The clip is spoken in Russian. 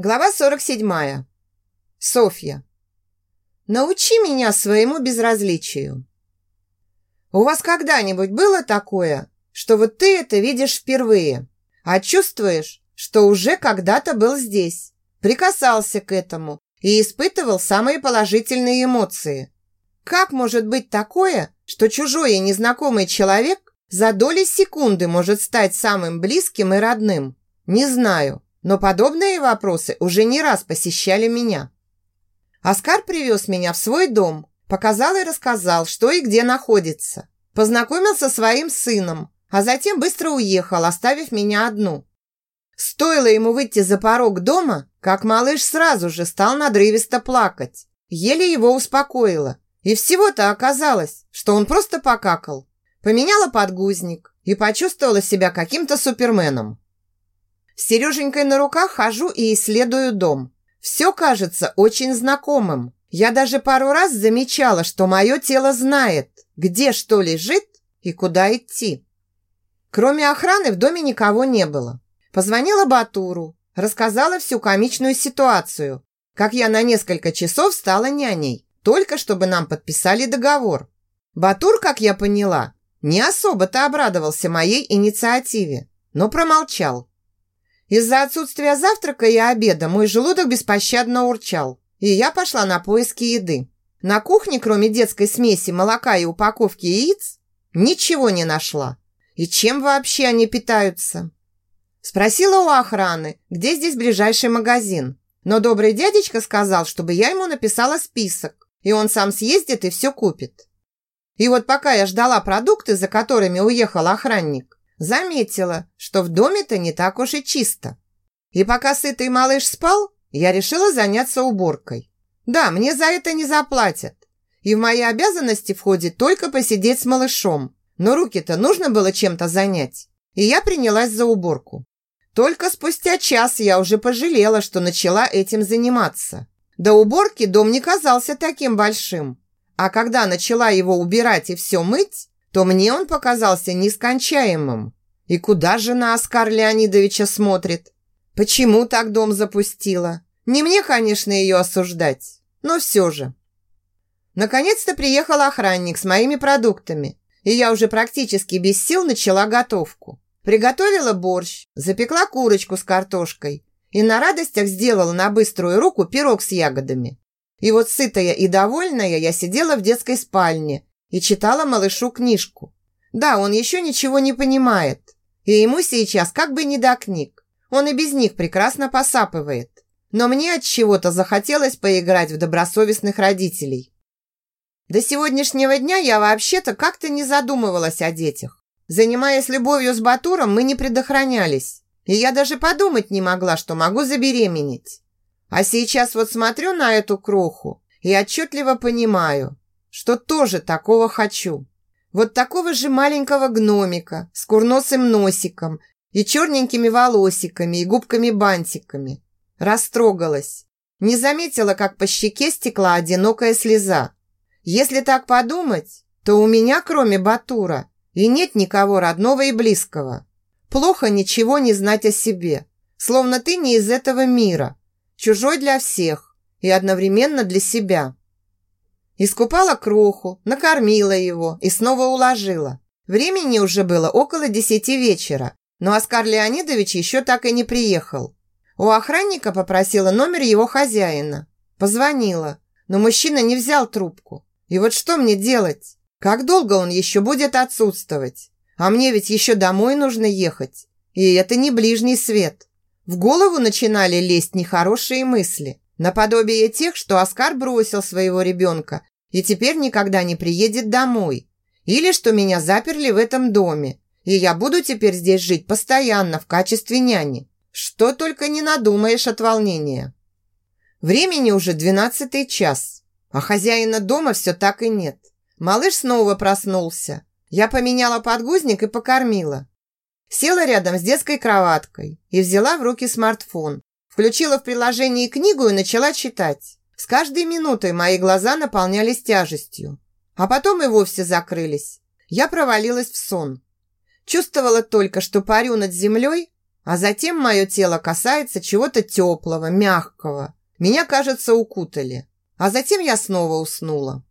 Глава 47. Софья. Научи меня своему безразличию. У вас когда-нибудь было такое, что вот ты это видишь впервые, а чувствуешь, что уже когда-то был здесь, прикасался к этому и испытывал самые положительные эмоции? Как может быть такое, что чужой и незнакомый человек за доли секунды может стать самым близким и родным? Не знаю. Но подобные вопросы уже не раз посещали меня. Оскар привез меня в свой дом, показал и рассказал, что и где находится. Познакомился со своим сыном, а затем быстро уехал, оставив меня одну. Стоило ему выйти за порог дома, как малыш сразу же стал надрывисто плакать. Еле его успокоила. И всего-то оказалось, что он просто покакал. Поменяла подгузник и почувствовала себя каким-то суперменом. С Сереженькой на руках хожу и исследую дом. Все кажется очень знакомым. Я даже пару раз замечала, что мое тело знает, где что лежит и куда идти. Кроме охраны в доме никого не было. Позвонила Батуру, рассказала всю комичную ситуацию, как я на несколько часов стала няней, только чтобы нам подписали договор. Батур, как я поняла, не особо-то обрадовался моей инициативе, но промолчал. Из-за отсутствия завтрака и обеда мой желудок беспощадно урчал, и я пошла на поиски еды. На кухне, кроме детской смеси, молока и упаковки яиц, ничего не нашла. И чем вообще они питаются? Спросила у охраны, где здесь ближайший магазин. Но добрый дядечка сказал, чтобы я ему написала список, и он сам съездит и все купит. И вот пока я ждала продукты, за которыми уехал охранник, заметила, что в доме-то не так уж и чисто. И пока сытый малыш спал, я решила заняться уборкой. Да, мне за это не заплатят. И в мои обязанности входит только посидеть с малышом. Но руки-то нужно было чем-то занять. И я принялась за уборку. Только спустя час я уже пожалела, что начала этим заниматься. До уборки дом не казался таким большим. А когда начала его убирать и все мыть, то мне он показался нескончаемым. И куда жена Оскар Леонидовича смотрит? Почему так дом запустила? Не мне, конечно, ее осуждать, но все же. Наконец-то приехал охранник с моими продуктами, и я уже практически без сил начала готовку. Приготовила борщ, запекла курочку с картошкой и на радостях сделала на быструю руку пирог с ягодами. И вот сытая и довольная я сидела в детской спальне и читала малышу книжку. Да, он еще ничего не понимает, и ему сейчас как бы не до книг. Он и без них прекрасно посапывает. Но мне от чего-то захотелось поиграть в добросовестных родителей. До сегодняшнего дня я вообще-то как-то не задумывалась о детях. Занимаясь любовью с Батуром, мы не предохранялись. И я даже подумать не могла, что могу забеременеть. А сейчас вот смотрю на эту кроху и отчетливо понимаю, что тоже такого хочу. Вот такого же маленького гномика с курносым носиком и черненькими волосиками и губками-бантиками. Растрогалась. Не заметила, как по щеке стекла одинокая слеза. Если так подумать, то у меня, кроме Батура, и нет никого родного и близкого. Плохо ничего не знать о себе. Словно ты не из этого мира. Чужой для всех и одновременно для себя. Искупала кроху, накормила его и снова уложила. Времени уже было около десяти вечера, но Оскар Леонидович еще так и не приехал. У охранника попросила номер его хозяина. Позвонила, но мужчина не взял трубку. И вот что мне делать? Как долго он еще будет отсутствовать? А мне ведь еще домой нужно ехать. И это не ближний свет. В голову начинали лезть нехорошие мысли. Наподобие тех, что Оскар бросил своего ребенка и теперь никогда не приедет домой. Или что меня заперли в этом доме, и я буду теперь здесь жить постоянно в качестве няни. Что только не надумаешь от волнения. Времени уже двенадцатый час, а хозяина дома все так и нет. Малыш снова проснулся. Я поменяла подгузник и покормила. Села рядом с детской кроваткой и взяла в руки смартфон. Включила в приложении книгу и начала читать. С каждой минутой мои глаза наполнялись тяжестью, а потом и вовсе закрылись. Я провалилась в сон. Чувствовала только, что парю над землей, А затем мое тело касается чего-то теплого, мягкого. Меня, кажется, укутали. А затем я снова уснула.